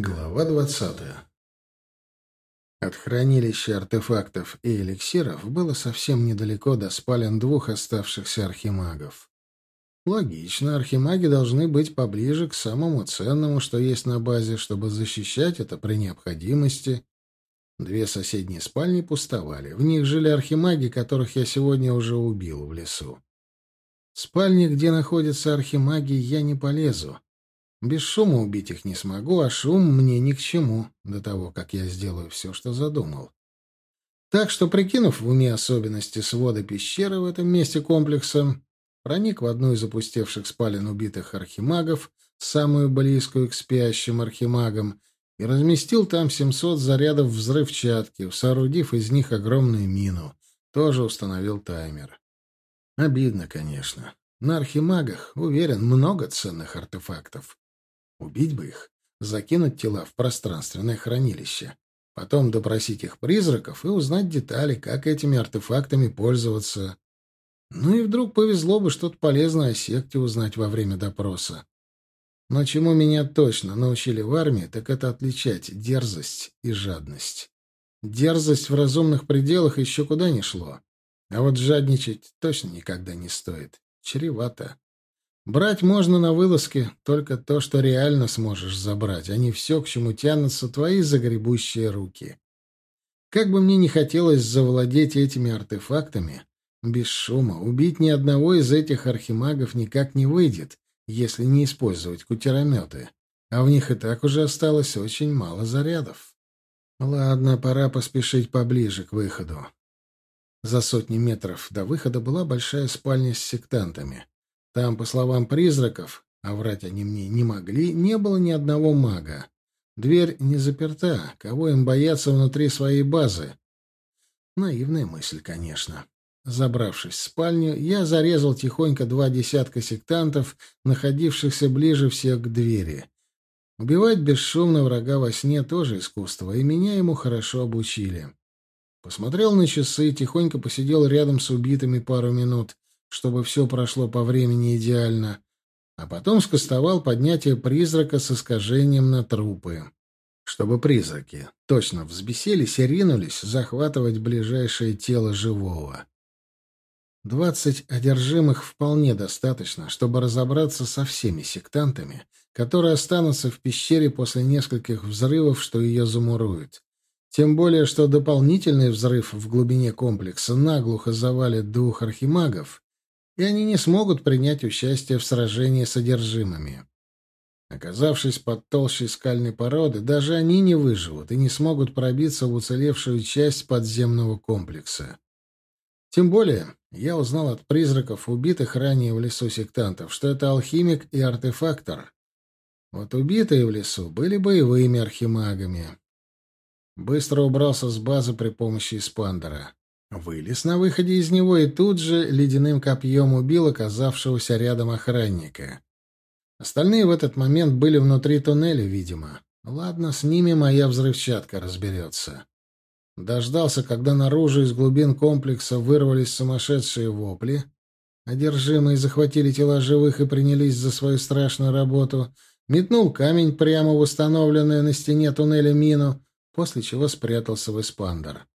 Глава двадцатая. От хранилища артефактов и эликсиров было совсем недалеко до спален двух оставшихся архимагов. Логично, архимаги должны быть поближе к самому ценному, что есть на базе, чтобы защищать это при необходимости. Две соседние спальни пустовали. В них жили архимаги, которых я сегодня уже убил в лесу. В спальни, где находятся архимаги, я не полезу. Без шума убить их не смогу, а шум мне ни к чему, до того, как я сделаю все, что задумал. Так что, прикинув в уме особенности свода пещеры в этом месте комплекса, проник в одну из опустевших спален убитых архимагов, самую близкую к спящим архимагам, и разместил там 700 зарядов взрывчатки, соорудив из них огромную мину. Тоже установил таймер. Обидно, конечно. На архимагах, уверен, много ценных артефактов. Убить бы их, закинуть тела в пространственное хранилище, потом допросить их призраков и узнать детали, как этими артефактами пользоваться. Ну и вдруг повезло бы что-то полезное о секте узнать во время допроса. Но чему меня точно научили в армии, так это отличать дерзость и жадность. Дерзость в разумных пределах еще куда не шло. А вот жадничать точно никогда не стоит. Чревато. Брать можно на вылазке только то, что реально сможешь забрать, а не все, к чему тянутся твои загребущие руки. Как бы мне не хотелось завладеть этими артефактами, без шума убить ни одного из этих архимагов никак не выйдет, если не использовать кутерометы, а в них и так уже осталось очень мало зарядов. Ладно, пора поспешить поближе к выходу. За сотни метров до выхода была большая спальня с сектантами. Там, по словам призраков, а врать они мне не могли, не было ни одного мага. Дверь не заперта, кого им бояться внутри своей базы? Наивная мысль, конечно. Забравшись в спальню, я зарезал тихонько два десятка сектантов, находившихся ближе всех к двери. Убивать бесшумно врага во сне тоже искусство, и меня ему хорошо обучили. Посмотрел на часы, тихонько посидел рядом с убитыми пару минут, чтобы все прошло по времени идеально, а потом скостовал поднятие призрака с искажением на трупы, чтобы призраки точно взбесились и ринулись захватывать ближайшее тело живого. Двадцать одержимых вполне достаточно, чтобы разобраться со всеми сектантами, которые останутся в пещере после нескольких взрывов, что ее замуруют. Тем более, что дополнительный взрыв в глубине комплекса наглухо завалит двух архимагов, и они не смогут принять участие в сражении с одержимыми. Оказавшись под толщей скальной породы, даже они не выживут и не смогут пробиться в уцелевшую часть подземного комплекса. Тем более, я узнал от призраков, убитых ранее в лесу сектантов, что это алхимик и артефактор. Вот убитые в лесу были боевыми архимагами. Быстро убрался с базы при помощи эспандера. Вылез на выходе из него и тут же ледяным копьем убил оказавшегося рядом охранника. Остальные в этот момент были внутри туннеля, видимо. Ладно, с ними моя взрывчатка разберется. Дождался, когда наружу из глубин комплекса вырвались сумасшедшие вопли. Одержимые захватили тела живых и принялись за свою страшную работу. Метнул камень прямо в установленную на стене туннеля мину, после чего спрятался в эспандер.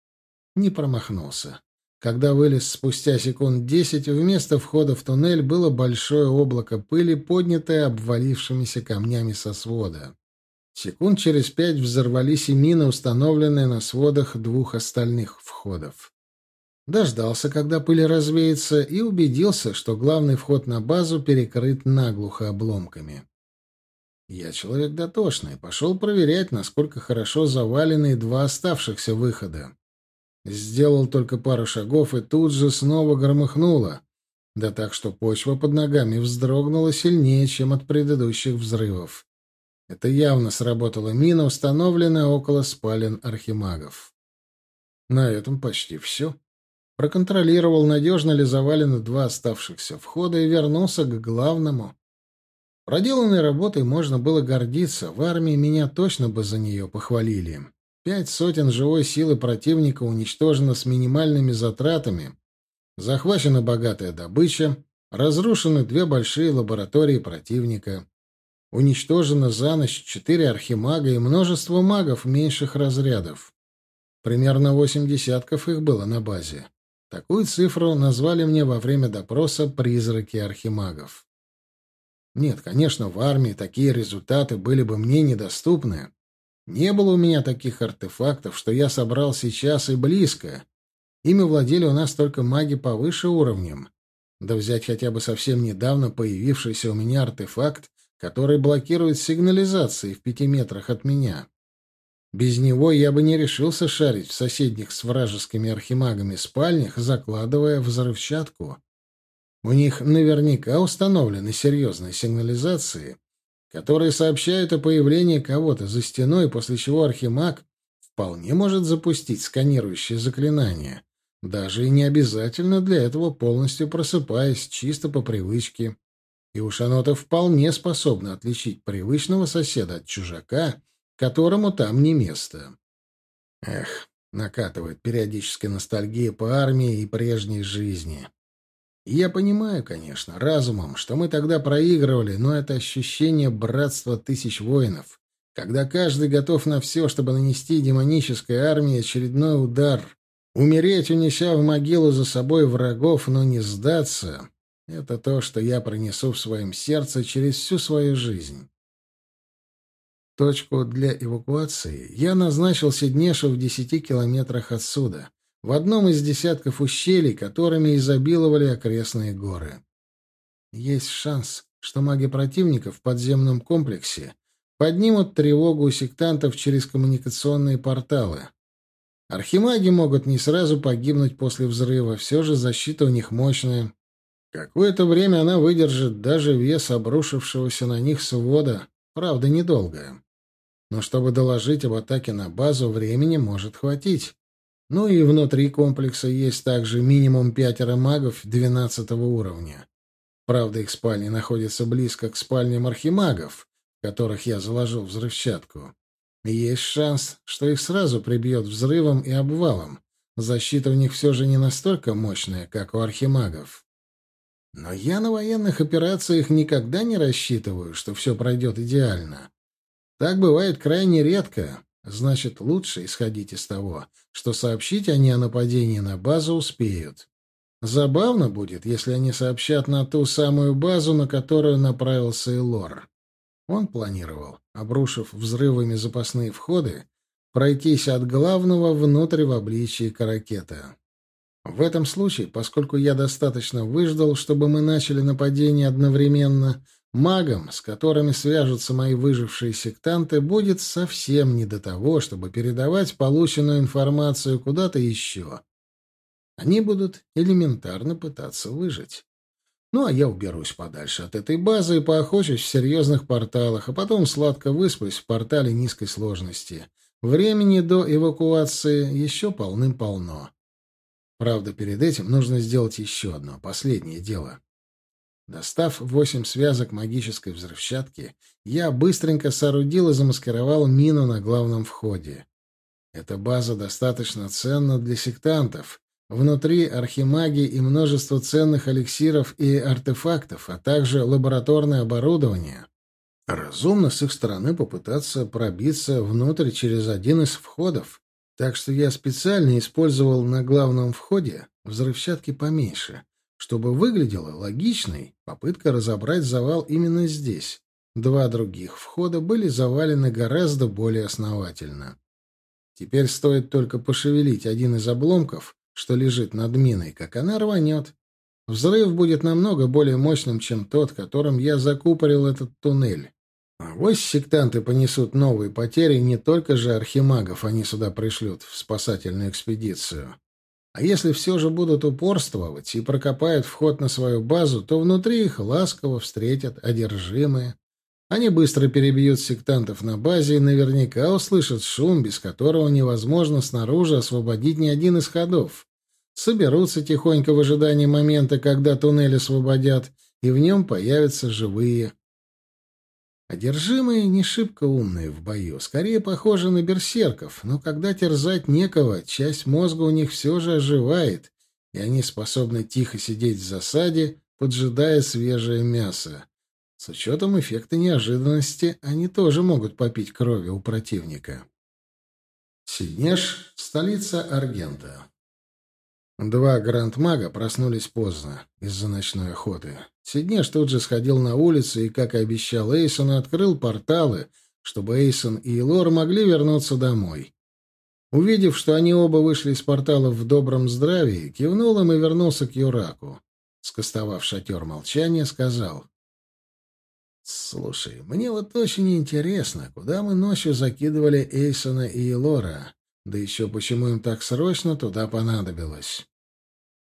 Не промахнулся. Когда вылез спустя секунд десять, вместо входа в туннель было большое облако пыли, поднятое обвалившимися камнями со свода. Секунд через пять взорвались и мины, установленные на сводах двух остальных входов. Дождался, когда пыль развеется, и убедился, что главный вход на базу перекрыт наглухо обломками. Я человек дотошный, пошел проверять, насколько хорошо завалены два оставшихся выхода. Сделал только пару шагов и тут же снова громыхнуло. Да так, что почва под ногами вздрогнула сильнее, чем от предыдущих взрывов. Это явно сработала мина, установленная около спален архимагов. На этом почти все. Проконтролировал, надежно ли завалены два оставшихся входа, и вернулся к главному. Проделанной работой можно было гордиться. В армии меня точно бы за нее похвалили. Пять сотен живой силы противника уничтожено с минимальными затратами. Захвачена богатая добыча. Разрушены две большие лаборатории противника. Уничтожено за ночь четыре архимага и множество магов меньших разрядов. Примерно восемь десятков их было на базе. Такую цифру назвали мне во время допроса призраки архимагов. Нет, конечно, в армии такие результаты были бы мне недоступны. Не было у меня таких артефактов, что я собрал сейчас и близко. Ими владели у нас только маги повыше уровнем. Да взять хотя бы совсем недавно появившийся у меня артефакт, который блокирует сигнализации в пяти метрах от меня. Без него я бы не решился шарить в соседних с вражескими архимагами спальнях, закладывая взрывчатку. У них наверняка установлены серьезные сигнализации, которые сообщают о появлении кого-то за стеной, после чего архимаг вполне может запустить сканирующее заклинание, даже и не обязательно для этого полностью просыпаясь, чисто по привычке. И уж оно-то вполне способно отличить привычного соседа от чужака — которому там не место. Эх, накатывает периодически ностальгия по армии и прежней жизни. Я понимаю, конечно, разумом, что мы тогда проигрывали, но это ощущение братства тысяч воинов, когда каждый готов на все, чтобы нанести демонической армии очередной удар, умереть, унеся в могилу за собой врагов, но не сдаться, это то, что я пронесу в своем сердце через всю свою жизнь. Точку для эвакуации я назначил Сиднешу в десяти километрах отсюда, в одном из десятков ущелий, которыми изобиловали окрестные горы. Есть шанс, что маги противника в подземном комплексе поднимут тревогу у сектантов через коммуникационные порталы. Архимаги могут не сразу погибнуть после взрыва, все же защита у них мощная. Какое-то время она выдержит даже вес обрушившегося на них свода, правда, недолгое но чтобы доложить об атаке на базу, времени может хватить. Ну и внутри комплекса есть также минимум пятеро магов двенадцатого уровня. Правда, их спальни находятся близко к спальням архимагов, которых я заложил взрывчатку. есть шанс, что их сразу прибьет взрывом и обвалом. Защита у них все же не настолько мощная, как у архимагов. Но я на военных операциях никогда не рассчитываю, что все пройдет идеально. Так бывает крайне редко. Значит, лучше исходить из того, что сообщить они о нападении на базу успеют. Забавно будет, если они сообщат на ту самую базу, на которую направился Элор. Он планировал, обрушив взрывами запасные входы, пройтись от главного внутрь в обличии каракета. В этом случае, поскольку я достаточно выждал, чтобы мы начали нападение одновременно, Магам, с которыми свяжутся мои выжившие сектанты, будет совсем не до того, чтобы передавать полученную информацию куда-то еще. Они будут элементарно пытаться выжить. Ну, а я уберусь подальше от этой базы и поохочусь в серьезных порталах, а потом сладко высплюсь в портале низкой сложности. Времени до эвакуации еще полным-полно. Правда, перед этим нужно сделать еще одно, последнее дело. Достав восемь связок магической взрывчатки, я быстренько соорудил и замаскировал мину на главном входе. Эта база достаточно ценна для сектантов. Внутри архимаги и множество ценных эликсиров и артефактов, а также лабораторное оборудование. Разумно с их стороны попытаться пробиться внутрь через один из входов. Так что я специально использовал на главном входе взрывчатки поменьше — чтобы выглядело логичной, попытка разобрать завал именно здесь. Два других входа были завалены гораздо более основательно. Теперь стоит только пошевелить один из обломков, что лежит над миной, как она рванет. Взрыв будет намного более мощным, чем тот, которым я закупорил этот туннель. А вось сектанты понесут новые потери, не только же архимагов они сюда пришлют в спасательную экспедицию. А если все же будут упорствовать и прокопают вход на свою базу, то внутри их ласково встретят одержимые. Они быстро перебьют сектантов на базе и наверняка услышат шум, без которого невозможно снаружи освободить ни один из ходов. Соберутся тихонько в ожидании момента, когда туннель освободят, и в нем появятся живые. Одержимые не шибко умные в бою, скорее похожи на берсерков, но когда терзать некого, часть мозга у них все же оживает, и они способны тихо сидеть в засаде, поджидая свежее мясо. С учетом эффекта неожиданности они тоже могут попить крови у противника. Сиднеш — столица Аргента. Два гранд-мага проснулись поздно из-за ночной охоты. Сиднеш тут же сходил на улицу и, как и обещал Эйсон, открыл порталы, чтобы Эйсон и Лор могли вернуться домой. Увидев, что они оба вышли из порталов в добром здравии, кивнул им и вернулся к Юраку. Скостовав шатер молчания, сказал. «Слушай, мне вот очень интересно, куда мы ночью закидывали Эйсона и Элора, да еще почему им так срочно туда понадобилось?»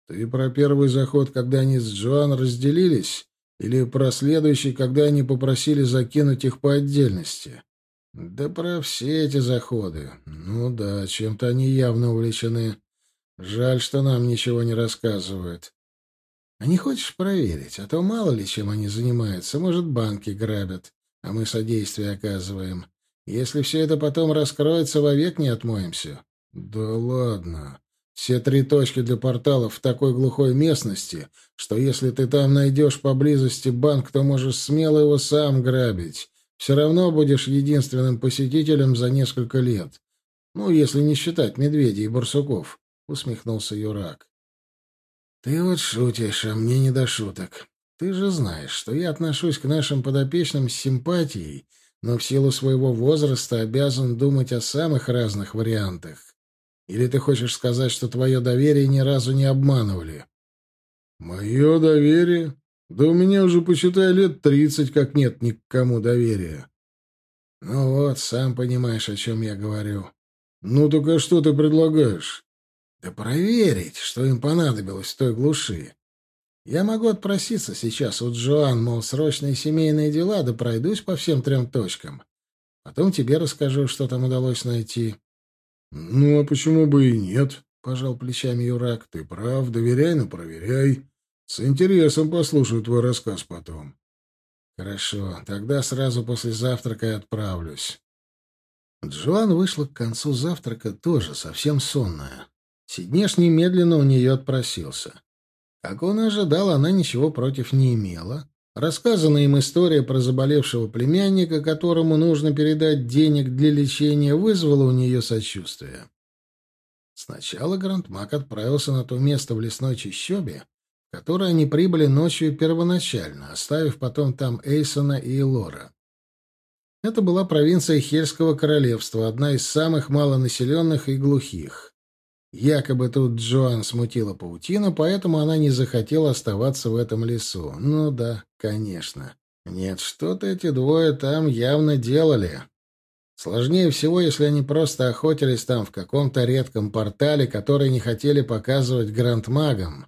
«Ты про первый заход, когда они с Джоан разделились, или про следующий, когда они попросили закинуть их по отдельности?» «Да про все эти заходы. Ну да, чем-то они явно увлечены. Жаль, что нам ничего не рассказывают. А не хочешь проверить? А то мало ли чем они занимаются. Может, банки грабят, а мы содействие оказываем. Если все это потом раскроется, вовек не отмоемся. Да ладно. Все три точки для порталов в такой глухой местности, что если ты там найдешь поблизости банк, то можешь смело его сам грабить. Все равно будешь единственным посетителем за несколько лет. Ну, если не считать медведей и барсуков, — усмехнулся Юрак. «Ты вот шутишь, а мне не до шуток. Ты же знаешь, что я отношусь к нашим подопечным с симпатией, но в силу своего возраста обязан думать о самых разных вариантах. Или ты хочешь сказать, что твое доверие ни разу не обманывали?» «Мое доверие? Да у меня уже, почитай, лет тридцать, как нет ни к кому доверия». «Ну вот, сам понимаешь, о чем я говорю». «Ну так а что ты предлагаешь?» Да проверить, что им понадобилось в той глуши. Я могу отпроситься сейчас у Джоан, мол, срочные семейные дела, да пройдусь по всем трем точкам. Потом тебе расскажу, что там удалось найти. — Ну, а почему бы и нет? — пожал плечами Юрак. — Ты прав, доверяй, но проверяй. С интересом послушаю твой рассказ потом. — Хорошо, тогда сразу после завтрака и отправлюсь. Джоан вышла к концу завтрака тоже совсем сонная. Сиднеш немедленно у нее отпросился. Как он ожидал, она ничего против не имела. Рассказанная им история про заболевшего племянника, которому нужно передать денег для лечения, вызвала у нее сочувствие. Сначала Грандмак отправился на то место в лесной чащобе, в которое они прибыли ночью первоначально, оставив потом там Эйсона и Лора. Это была провинция Хельского королевства, одна из самых малонаселенных и глухих. Якобы тут Джоан смутила паутину, поэтому она не захотела оставаться в этом лесу. Ну да, конечно. Нет, что-то эти двое там явно делали. Сложнее всего, если они просто охотились там в каком-то редком портале, который не хотели показывать грандмагам.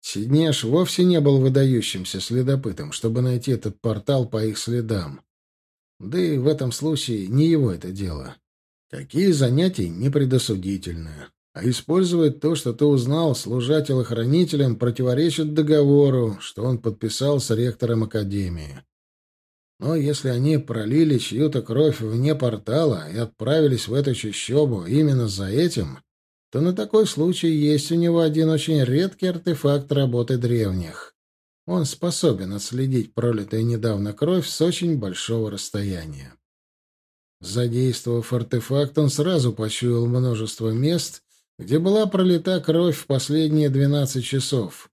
Сиднеш вовсе не был выдающимся следопытом, чтобы найти этот портал по их следам. Да и в этом случае не его это дело. Такие занятия непредосудительные. А использовать то, что ты узнал, служа телохранителем, противоречит договору, что он подписал с ректором Академии. Но если они пролили чью-то кровь вне портала и отправились в эту чащобу именно за этим, то на такой случай есть у него один очень редкий артефакт работы древних. Он способен отследить пролитую недавно кровь с очень большого расстояния. Задействовав артефакт, он сразу почуял множество мест, где была пролита кровь в последние двенадцать часов.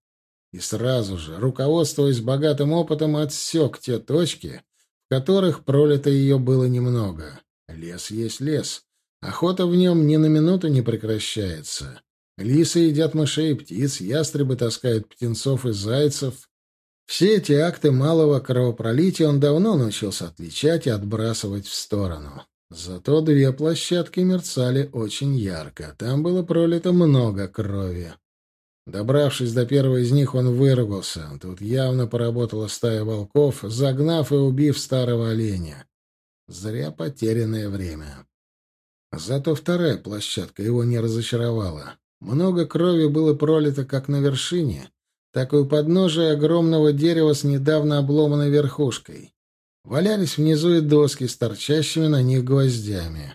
И сразу же, руководствуясь богатым опытом, отсек те точки, в которых пролито ее было немного. Лес есть лес. Охота в нем ни на минуту не прекращается. Лисы едят мышей и птиц, ястребы таскают птенцов и зайцев. Все эти акты малого кровопролития он давно научился отличать и отбрасывать в сторону. Зато две площадки мерцали очень ярко. Там было пролито много крови. Добравшись до первой из них, он выругался. Тут явно поработала стая волков, загнав и убив старого оленя. Зря потерянное время. Зато вторая площадка его не разочаровала. Много крови было пролито как на вершине, так и у подножия огромного дерева с недавно обломанной верхушкой. Валялись внизу и доски с торчащими на них гвоздями.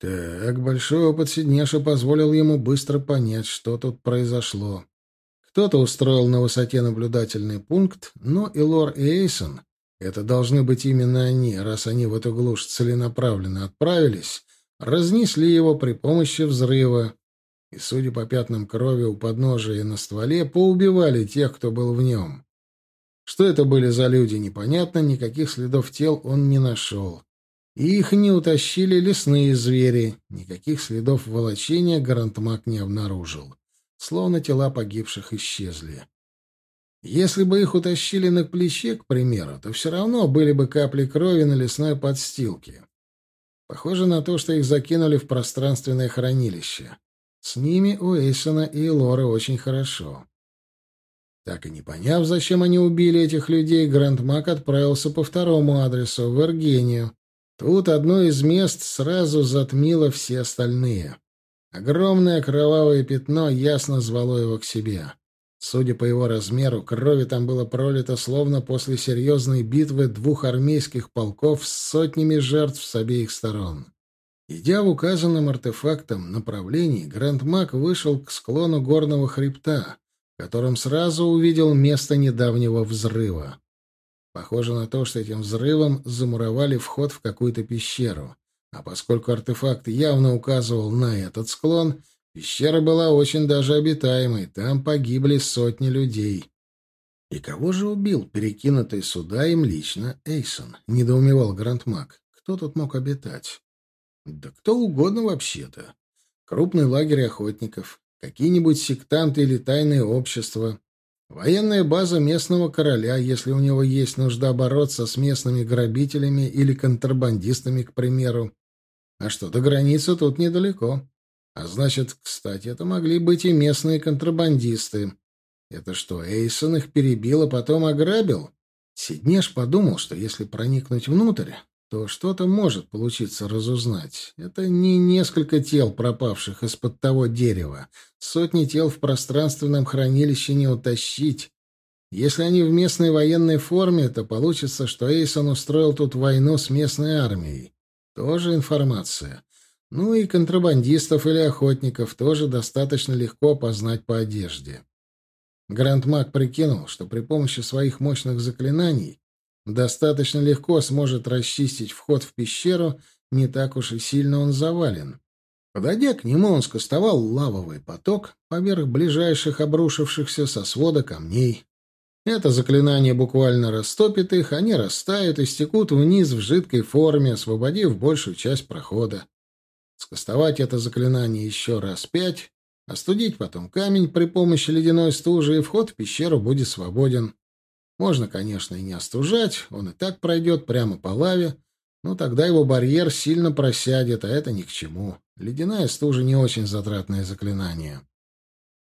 Так, большой опыт Сиднеша позволил ему быстро понять, что тут произошло. Кто-то устроил на высоте наблюдательный пункт, но и Лор и Эйсон Это должны быть именно они, раз они в эту глушь целенаправленно отправились, разнесли его при помощи взрыва. И, судя по пятнам крови у подножия и на стволе, поубивали тех, кто был в нем. Что это были за люди, непонятно, никаких следов тел он не нашел. И их не утащили лесные звери, никаких следов волочения Гарантмак не обнаружил. Словно тела погибших исчезли. Если бы их утащили на плече, к примеру, то все равно были бы капли крови на лесной подстилке. Похоже на то, что их закинули в пространственное хранилище. С ними у Эйсона и Лоры очень хорошо. Так и не поняв, зачем они убили этих людей, Гранд Мак отправился по второму адресу, в Эргению. Тут одно из мест сразу затмило все остальные. Огромное кровавое пятно ясно звало его к себе. Судя по его размеру, крови там было пролито словно после серьезной битвы двух армейских полков с сотнями жертв с обеих сторон. Идя в указанном артефактом направлении, Гранд Мак вышел к склону горного хребта, в котором сразу увидел место недавнего взрыва. Похоже на то, что этим взрывом замуровали вход в какую-то пещеру. А поскольку артефакт явно указывал на этот склон, Пещера была очень даже обитаемой, там погибли сотни людей. И кого же убил перекинутый сюда им лично Эйсон? Недоумевал Грандмак. Кто тут мог обитать? Да кто угодно вообще-то. Крупный лагерь охотников, какие-нибудь сектанты или тайные общества, военная база местного короля, если у него есть нужда бороться с местными грабителями или контрабандистами, к примеру. А что, до границы тут недалеко. А значит, кстати, это могли быть и местные контрабандисты. Это что, Эйсон их перебил, а потом ограбил? Сиднеш подумал, что если проникнуть внутрь, то что-то может получиться разузнать. Это не несколько тел, пропавших из-под того дерева. Сотни тел в пространственном хранилище не утащить. Если они в местной военной форме, то получится, что Эйсон устроил тут войну с местной армией. Тоже информация. Ну и контрабандистов или охотников тоже достаточно легко опознать по одежде. Гранд Мак прикинул, что при помощи своих мощных заклинаний достаточно легко сможет расчистить вход в пещеру, не так уж и сильно он завален. Подойдя к нему, он скостовал лавовый поток поверх ближайших обрушившихся со свода камней. Это заклинание буквально растопит их, они растают и стекут вниз в жидкой форме, освободив большую часть прохода скостовать это заклинание еще раз пять, остудить потом камень при помощи ледяной стужи, и вход в пещеру будет свободен. Можно, конечно, и не остужать, он и так пройдет прямо по лаве, но тогда его барьер сильно просядет, а это ни к чему. Ледяная стужа не очень затратное заклинание.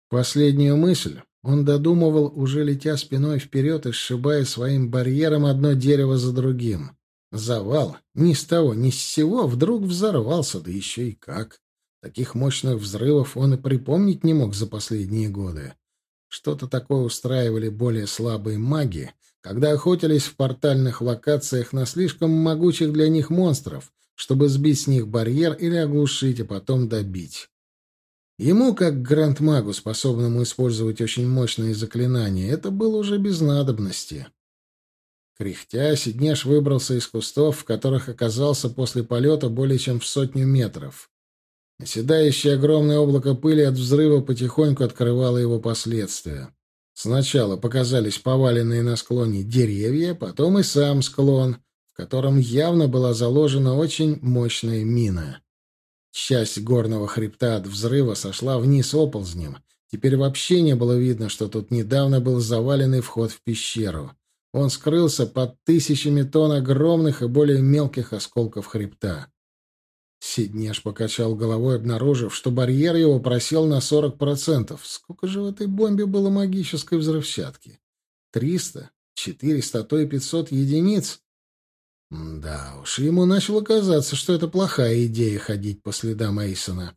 Последнюю мысль он додумывал, уже летя спиной вперед и сшибая своим барьером одно дерево за другим. Завал ни с того ни с сего вдруг взорвался, да еще и как. Таких мощных взрывов он и припомнить не мог за последние годы. Что-то такое устраивали более слабые маги, когда охотились в портальных локациях на слишком могучих для них монстров, чтобы сбить с них барьер или оглушить, а потом добить. Ему, как гранд-магу, способному использовать очень мощные заклинания, это было уже без надобности. Кряхтя, Сиднеш выбрался из кустов, в которых оказался после полета более чем в сотню метров. Оседающее огромное облако пыли от взрыва потихоньку открывало его последствия. Сначала показались поваленные на склоне деревья, потом и сам склон, в котором явно была заложена очень мощная мина. Часть горного хребта от взрыва сошла вниз оползнем. Теперь вообще не было видно, что тут недавно был заваленный вход в пещеру. Он скрылся под тысячами тонн огромных и более мелких осколков хребта. Сиднеш покачал головой, обнаружив, что барьер его просел на 40%. Сколько же в этой бомбе было магической взрывчатки? Триста, четыреста, а то и пятьсот единиц? Да уж, ему начало казаться, что это плохая идея ходить по следам Эйсона.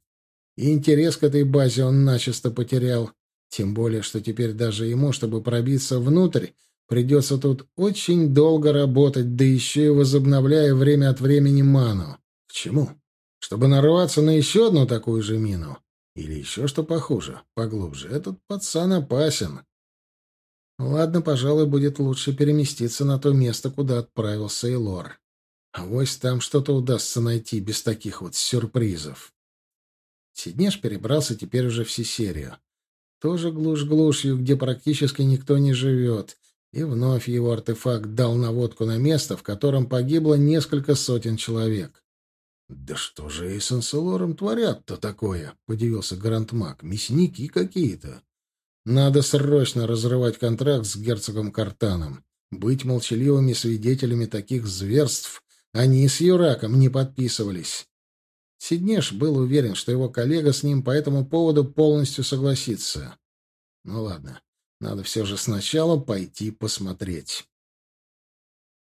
И интерес к этой базе он начисто потерял. Тем более, что теперь даже ему, чтобы пробиться внутрь, Придется тут очень долго работать, да еще и возобновляя время от времени ману. К чему? Чтобы нарваться на еще одну такую же мину? Или еще что похуже, поглубже? Этот пацан опасен. Ладно, пожалуй, будет лучше переместиться на то место, куда отправился Эйлор. А вось там что-то удастся найти без таких вот сюрпризов. Сиднеш перебрался теперь уже в Сесерию. Тоже глушь глушью, где практически никто не живет. И вновь его артефакт дал наводку на место, в котором погибло несколько сотен человек. «Да что же Эйсон с Элором творят-то такое?» — подивился Грандмак. «Мясники какие-то». «Надо срочно разрывать контракт с герцогом Картаном. Быть молчаливыми свидетелями таких зверств они с Юраком не подписывались». Сиднеш был уверен, что его коллега с ним по этому поводу полностью согласится. Ну ладно, надо все же сначала пойти посмотреть.